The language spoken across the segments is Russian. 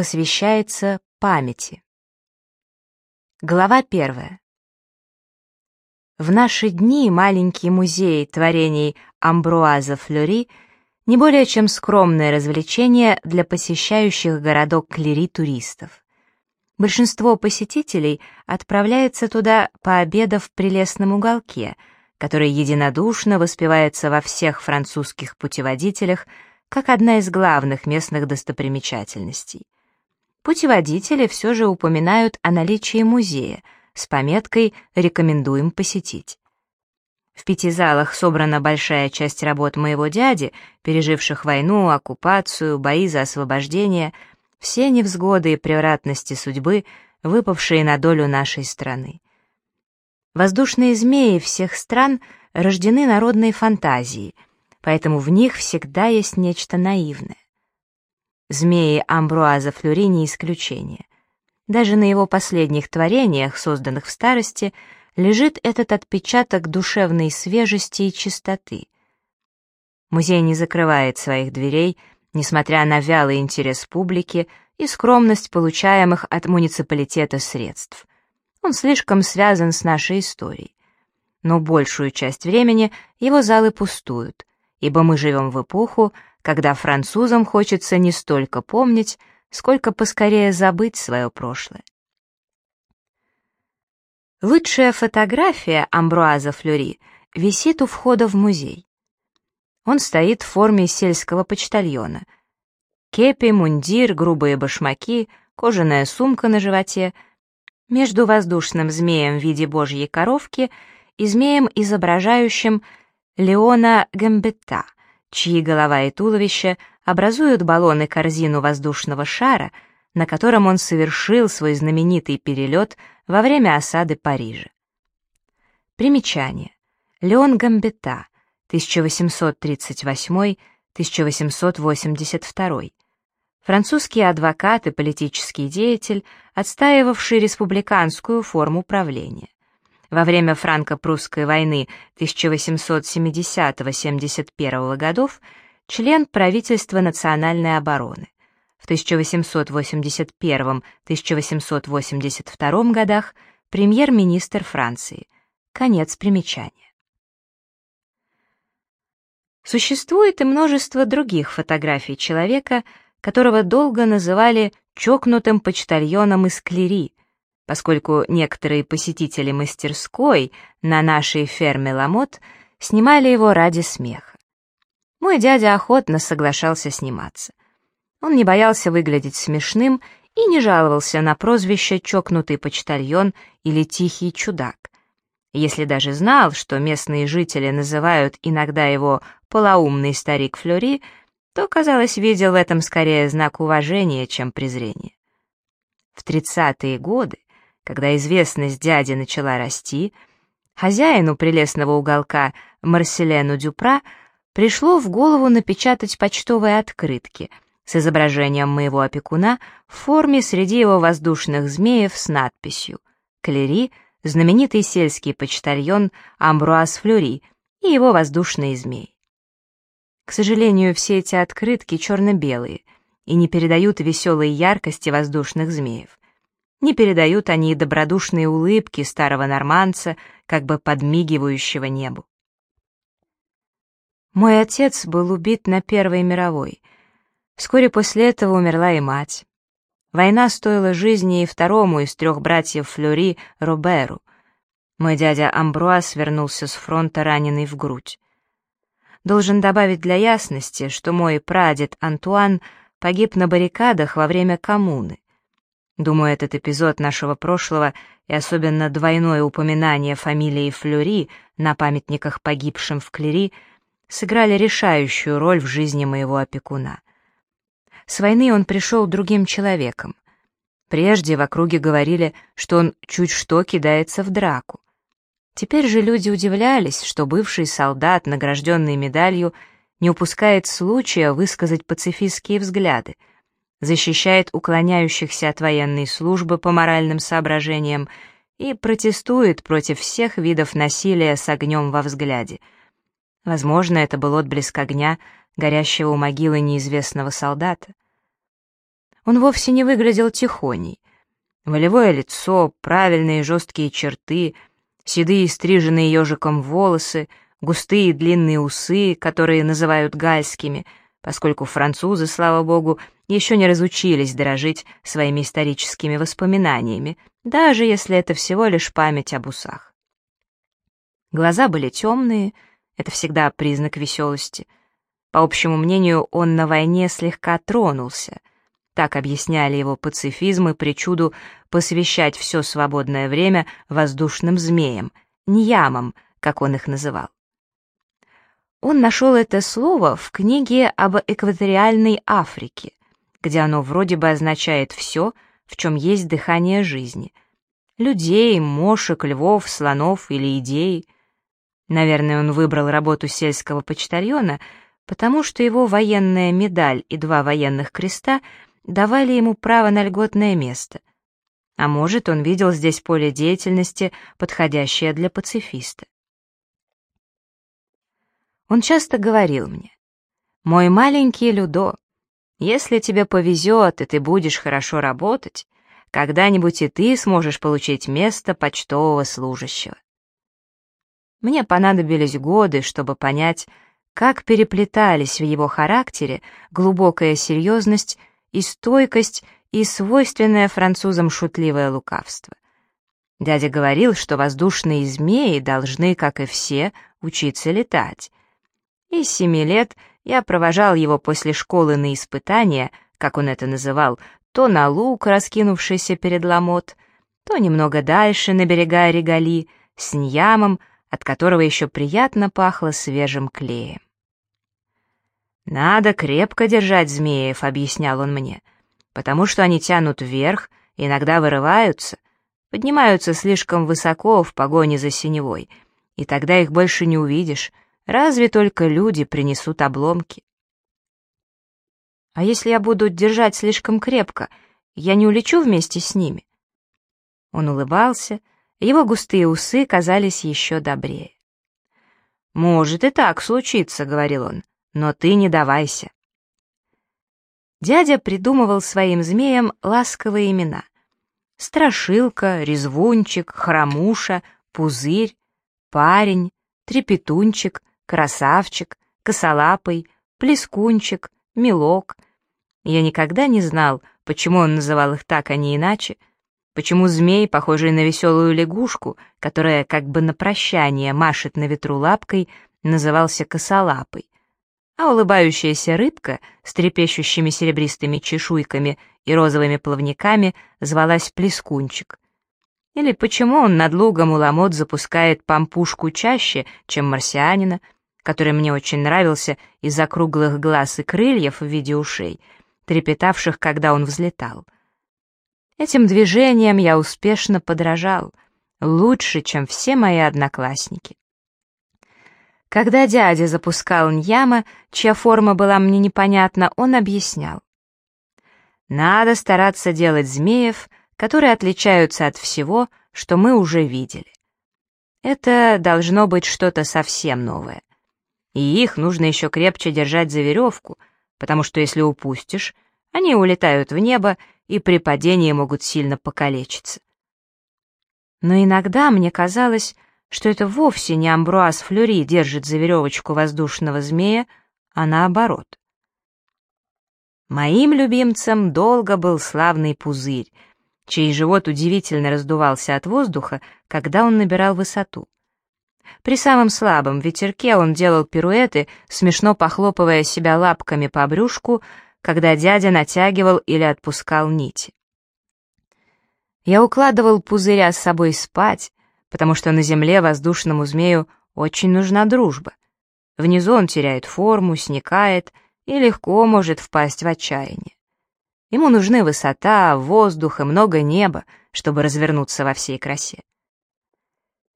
посвящается памяти. Глава первая. В наши дни маленький музей творений Амбруаза Флюри не более чем скромное развлечение для посещающих городок Клери туристов. Большинство посетителей отправляется туда, пообедав в прелестном уголке, который единодушно воспевается во всех французских путеводителях как одна из главных местных достопримечательностей. Путеводители все же упоминают о наличии музея с пометкой «Рекомендуем посетить». В пяти залах собрана большая часть работ моего дяди, переживших войну, оккупацию, бои за освобождение – все невзгоды и превратности судьбы, выпавшие на долю нашей страны. Воздушные змеи всех стран рождены народной фантазией, поэтому в них всегда есть нечто наивное. Змеи Амбруаза Флюри не исключение. Даже на его последних творениях, созданных в старости, лежит этот отпечаток душевной свежести и чистоты. Музей не закрывает своих дверей, несмотря на вялый интерес публики и скромность получаемых от муниципалитета средств. Он слишком связан с нашей историей. Но большую часть времени его залы пустуют, ибо мы живем в эпоху, когда французам хочется не столько помнить, сколько поскорее забыть свое прошлое. Лучшая фотография Амбруаза Флюри висит у входа в музей. Он стоит в форме сельского почтальона. Кепи, мундир, грубые башмаки, кожаная сумка на животе. Между воздушным змеем в виде божьей коровки и змеем, изображающим Леона Гамбетта, чьи голова и туловище образуют баллон и корзину воздушного шара, на котором он совершил свой знаменитый перелет во время осады Парижа. Примечание. Леон Гамбетта, 1838-1882. Французский адвокат и политический деятель, отстаивавший республиканскую форму правления. Во время франко-прусской войны 1870-71 годов член правительства национальной обороны. В 1881-1882 годах премьер-министр Франции. Конец примечания. Существует и множество других фотографий человека, которого долго называли чокнутым почтальоном из Клери, поскольку некоторые посетители мастерской на нашей ферме Ламот снимали его ради смеха. Мой дядя охотно соглашался сниматься. Он не боялся выглядеть смешным и не жаловался на прозвище «чокнутый почтальон» или «тихий чудак». Если даже знал, что местные жители называют иногда его полоумный старик Флори, то, казалось, видел в этом скорее знак уважения, чем презрения. В тридцатые годы, когда известность дяди начала расти, хозяину прелестного уголка Марселену Дюпра пришло в голову напечатать почтовые открытки с изображением моего опекуна в форме среди его воздушных змеев с надписью «Клери, знаменитый сельский почтальон Амбруаз Флюри и его воздушные змеи». К сожалению, все эти открытки черно-белые и не передают веселой яркости воздушных змеев. Не передают они добродушные улыбки старого норманца, как бы подмигивающего небу. Мой отец был убит на Первой мировой. Вскоре после этого умерла и мать. Война стоила жизни и второму из трех братьев Флори, Роберу. Мой дядя Амбруаз вернулся с фронта раненый в грудь. Должен добавить для ясности, что мой прадед Антуан погиб на баррикадах во время коммуны. Думаю, этот эпизод нашего прошлого и особенно двойное упоминание фамилии Флюри на памятниках погибшим в Клери сыграли решающую роль в жизни моего опекуна. С войны он пришел другим человеком. Прежде в округе говорили, что он чуть что кидается в драку. Теперь же люди удивлялись, что бывший солдат, награжденный медалью, не упускает случая высказать пацифистские взгляды, защищает уклоняющихся от военной службы по моральным соображениям и протестует против всех видов насилия с огнем во взгляде. Возможно, это был отблеск огня, горящего у могилы неизвестного солдата. Он вовсе не выглядел тихоней. Волевое лицо, правильные жесткие черты, седые стриженные ежиком волосы, густые длинные усы, которые называют гальскими, поскольку французы, слава богу, еще не разучились дорожить своими историческими воспоминаниями, даже если это всего лишь память об усах. Глаза были темные, это всегда признак веселости. По общему мнению, он на войне слегка тронулся. Так объясняли его пацифизм и причуду посвящать все свободное время воздушным змеям, ньямам, как он их называл. Он нашел это слово в книге об экваториальной Африке, где оно вроде бы означает все, в чем есть дыхание жизни. Людей, мошек, львов, слонов или идей. Наверное, он выбрал работу сельского почтальона, потому что его военная медаль и два военных креста давали ему право на льготное место. А может, он видел здесь поле деятельности, подходящее для пацифиста. Он часто говорил мне, «Мой маленький Людо, если тебе повезет, и ты будешь хорошо работать, когда-нибудь и ты сможешь получить место почтового служащего». Мне понадобились годы, чтобы понять, как переплетались в его характере глубокая серьезность и стойкость и свойственное французам шутливое лукавство. Дядя говорил, что воздушные змеи должны, как и все, учиться летать, и с семи лет я провожал его после школы на испытания, как он это называл, то на луг, раскинувшийся перед Ламот, то немного дальше, на берега Регали, с Ньямом, от которого еще приятно пахло свежим клеем. «Надо крепко держать змеев», — объяснял он мне, «потому что они тянут вверх, иногда вырываются, поднимаются слишком высоко в погоне за синевой, и тогда их больше не увидишь, Разве только люди принесут обломки. А если я буду держать слишком крепко, я не улечу вместе с ними? Он улыбался, его густые усы казались еще добрее. «Может и так случиться», — говорил он, — «но ты не давайся». Дядя придумывал своим змеям ласковые имена. Страшилка, Резвунчик, Хромуша, Пузырь, Парень, Трепетунчик, красавчик, косолапый, плескунчик, мелок. Я никогда не знал, почему он называл их так, а не иначе, почему змей, похожий на веселую лягушку, которая как бы на прощание машет на ветру лапкой, назывался косолапой, а улыбающаяся рыбка с трепещущими серебристыми чешуйками и розовыми плавниками звалась плескунчик. Или почему он над лугом уламот запускает пампушку чаще, чем марсианина — который мне очень нравился из-за круглых глаз и крыльев в виде ушей, трепетавших, когда он взлетал. Этим движением я успешно подражал, лучше, чем все мои одноклассники. Когда дядя запускал Ньяма, чья форма была мне непонятна, он объяснял. Надо стараться делать змеев, которые отличаются от всего, что мы уже видели. Это должно быть что-то совсем новое и их нужно еще крепче держать за веревку, потому что если упустишь, они улетают в небо и при падении могут сильно покалечиться. Но иногда мне казалось, что это вовсе не Амбруаз Флюри держит за веревочку воздушного змея, а наоборот. Моим любимцем долго был славный пузырь, чей живот удивительно раздувался от воздуха, когда он набирал высоту. При самом слабом ветерке он делал пируэты, смешно похлопывая себя лапками по брюшку, когда дядя натягивал или отпускал нити. Я укладывал пузыря с собой спать, потому что на земле воздушному змею очень нужна дружба. Внизу он теряет форму, сникает и легко может впасть в отчаяние. Ему нужны высота, воздух и много неба, чтобы развернуться во всей красе.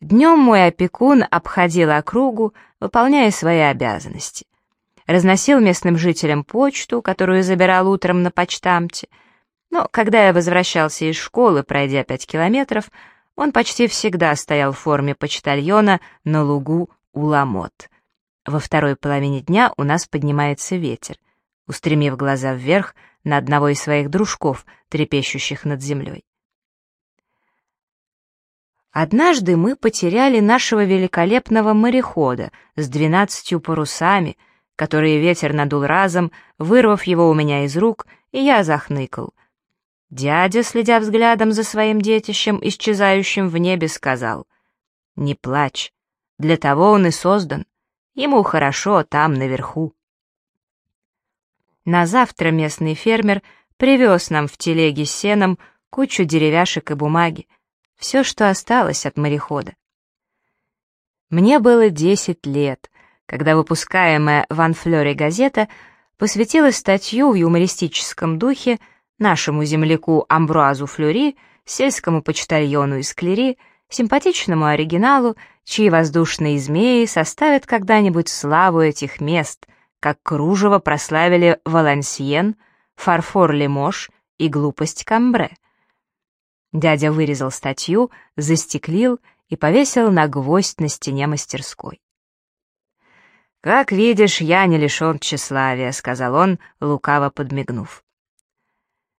Днем мой опекун обходил округу, выполняя свои обязанности. Разносил местным жителям почту, которую забирал утром на почтамте. Но когда я возвращался из школы, пройдя пять километров, он почти всегда стоял в форме почтальона на лугу у Ламот. Во второй половине дня у нас поднимается ветер. Устремив глаза вверх, на одного из своих дружков, трепещущих над землей. Однажды мы потеряли нашего великолепного морехода с двенадцатью парусами, которые ветер надул разом, вырвав его у меня из рук, и я захныкал. Дядя, следя взглядом за своим детищем, исчезающим в небе, сказал, «Не плачь, для того он и создан, ему хорошо там, наверху». На завтра местный фермер привез нам в телеге с сеном кучу деревяшек и бумаги, все, что осталось от морехода. Мне было десять лет, когда выпускаемая в Анфлёре газета посвятила статью в юмористическом духе нашему земляку Амбруазу Флюри, сельскому почтальону из Клери, симпатичному оригиналу, чьи воздушные змеи составят когда-нибудь славу этих мест — как кружево прославили Валансиен, фарфор Лемош и глупость Камбре. Дядя вырезал статью, застеклил и повесил на гвоздь на стене мастерской. «Как видишь, я не лишен тщеславия», — сказал он, лукаво подмигнув.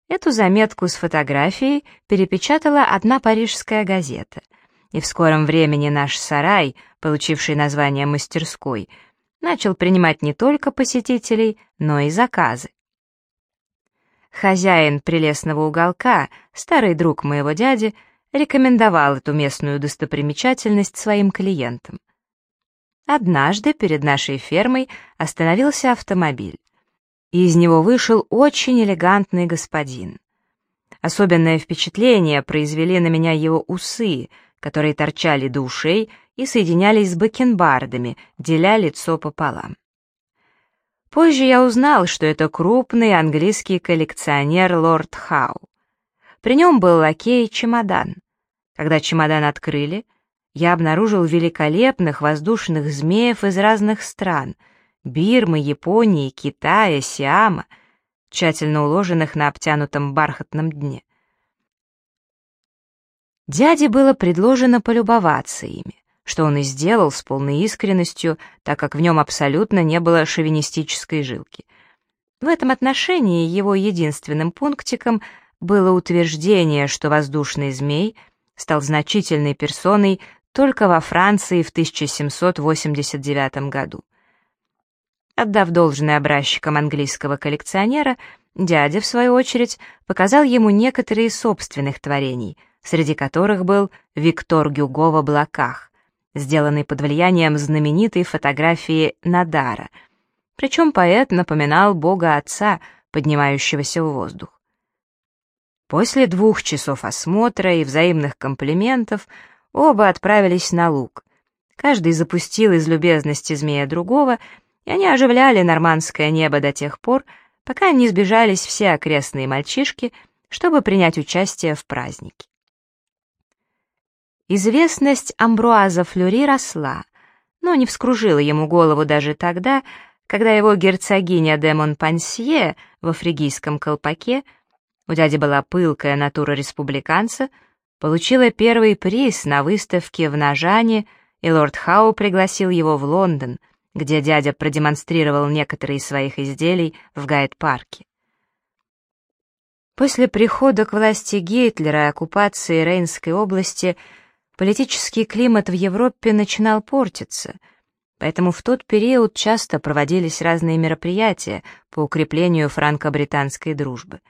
Эту заметку с фотографией перепечатала одна парижская газета, и в скором времени наш сарай, получивший название мастерской, — начал принимать не только посетителей, но и заказы. Хозяин прелестного уголка, старый друг моего дяди, рекомендовал эту местную достопримечательность своим клиентам. Однажды перед нашей фермой остановился автомобиль, и из него вышел очень элегантный господин. Особенное впечатление произвели на меня его усы, которые торчали до ушей и соединялись с бакенбардами, деля лицо пополам. Позже я узнал, что это крупный английский коллекционер лорд Хау. При нем был лакей чемодан. Когда чемодан открыли, я обнаружил великолепных воздушных змеев из разных стран — Бирмы, Японии, Китая, Сиама, тщательно уложенных на обтянутом бархатном дне. Дяде было предложено полюбоваться ими что он и сделал с полной искренностью, так как в нем абсолютно не было шовинистической жилки. В этом отношении его единственным пунктиком было утверждение, что воздушный змей стал значительной персоной только во Франции в 1789 году. Отдав должное образчикам английского коллекционера, дядя, в свою очередь, показал ему некоторые собственных творений, среди которых был Виктор Гюго в облаках, сделанный под влиянием знаменитой фотографии Надара. Причем поэт напоминал бога отца, поднимающегося в воздух. После двух часов осмотра и взаимных комплиментов оба отправились на луг. Каждый запустил из любезности змея другого, и они оживляли нормандское небо до тех пор, пока не сбежались все окрестные мальчишки, чтобы принять участие в празднике. Известность Амбруаза Флюри росла, но не вскружила ему голову даже тогда, когда его герцогиня де Монпансье в фригийском колпаке, у дяди была пылкая натура республиканца, получила первый приз на выставке в Нажане, и лорд Хау пригласил его в Лондон, где дядя продемонстрировал некоторые из своих изделий в Гайд-парке. После прихода к власти Гитлера и оккупации Рейнской области – Политический климат в Европе начинал портиться, поэтому в тот период часто проводились разные мероприятия по укреплению франко-британской дружбы.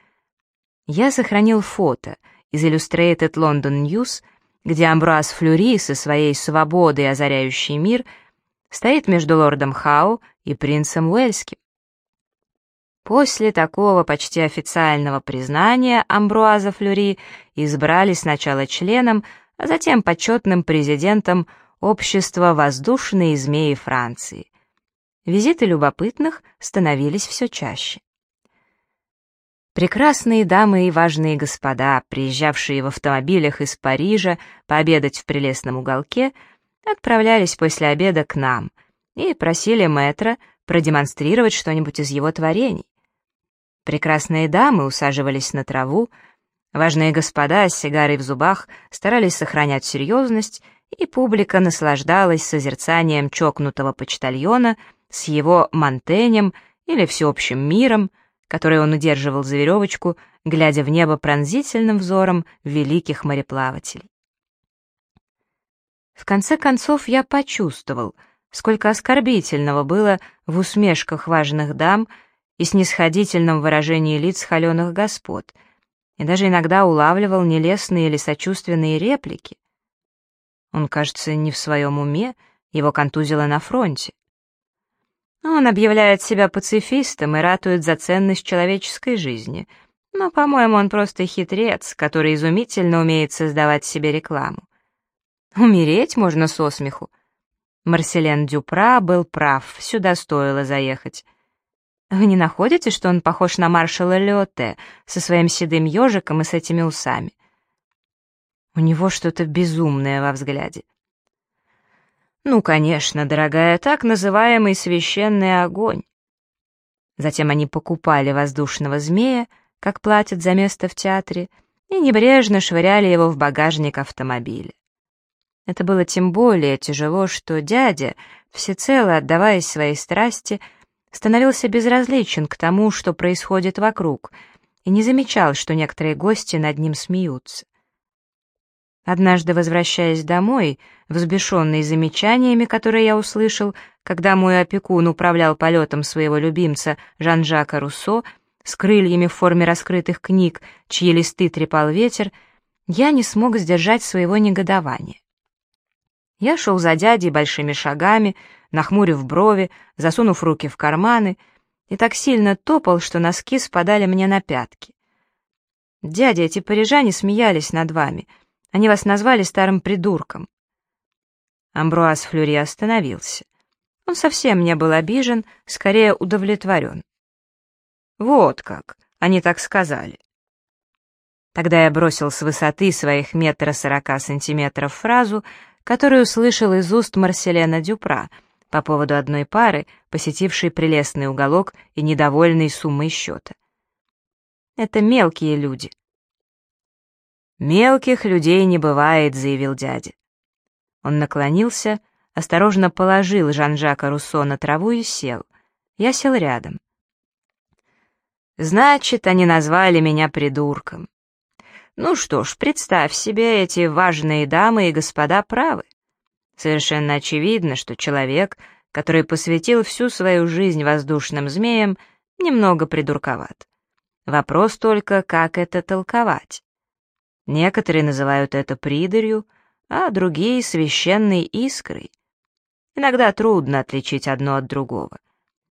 Я сохранил фото из Illustrated London News, где Амбруаз Флюри со своей свободой, озаряющий мир, стоит между лордом Хау и принцем Уэльским. После такого почти официального признания Амбруаза Флюри избрали сначала членом, а затем почетным президентом Общества воздушные змеи Франции. Визиты любопытных становились все чаще. Прекрасные дамы и важные господа, приезжавшие в автомобилях из Парижа пообедать в прелестном уголке, отправлялись после обеда к нам и просили мэтра продемонстрировать что-нибудь из его творений. Прекрасные дамы усаживались на траву, Важные господа с сигарой в зубах старались сохранять серьезность, и публика наслаждалась созерцанием чокнутого почтальона с его мантенем или всеобщим миром, которой он удерживал за веревочку, глядя в небо пронзительным взором великих мореплавателей. В конце концов я почувствовал, сколько оскорбительного было в усмешках важных дам и снисходительном выражении лиц холеных господ, и даже иногда улавливал нелестные или сочувственные реплики. Он, кажется, не в своем уме, его контузило на фронте. Он объявляет себя пацифистом и ратует за ценность человеческой жизни. Но, по-моему, он просто хитрец, который изумительно умеет создавать себе рекламу. Умереть можно со смеху. Марселен Дюпра был прав, сюда стоило заехать. Вы не находите, что он похож на маршала Леоте со своим седым ежиком и с этими усами? У него что-то безумное во взгляде. Ну, конечно, дорогая, так называемый священный огонь. Затем они покупали воздушного змея, как платят за место в театре, и небрежно швыряли его в багажник автомобиля. Это было тем более тяжело, что дядя, всецело отдаваясь своей страсти, становился безразличен к тому, что происходит вокруг, и не замечал, что некоторые гости над ним смеются. Однажды, возвращаясь домой, взбешенный замечаниями, которые я услышал, когда мой опекун управлял полетом своего любимца Жан-Жака Руссо с крыльями в форме раскрытых книг, чьи листы трепал ветер, я не смог сдержать своего негодования. Я шел за дядей большими шагами, нахмурив брови, засунув руки в карманы, и так сильно топал, что носки спадали мне на пятки. «Дядя, эти парижане смеялись над вами», они вас назвали старым придурком». Амбруаз Флюри остановился. Он совсем не был обижен, скорее удовлетворен. «Вот как, они так сказали». Тогда я бросил с высоты своих метра сорока сантиметров фразу, которую услышал из уст Марселена Дюпра по поводу одной пары, посетившей прелестный уголок и недовольной суммой счета. Это мелкие люди, «Мелких людей не бывает», — заявил дядя. Он наклонился, осторожно положил Жан-Жака Руссо на траву и сел. Я сел рядом. «Значит, они назвали меня придурком. Ну что ж, представь себе, эти важные дамы и господа правы. Совершенно очевидно, что человек, который посвятил всю свою жизнь воздушным змеям, немного придурковат. Вопрос только, как это толковать. Некоторые называют это придарью, а другие — священной искрой. Иногда трудно отличить одно от другого.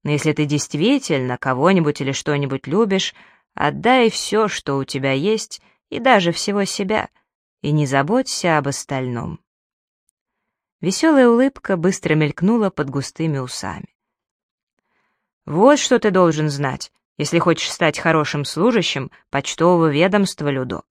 Но если ты действительно кого-нибудь или что-нибудь любишь, отдай все, что у тебя есть, и даже всего себя, и не заботься об остальном. Веселая улыбка быстро мелькнула под густыми усами. «Вот что ты должен знать, если хочешь стать хорошим служащим почтового ведомства, Людо.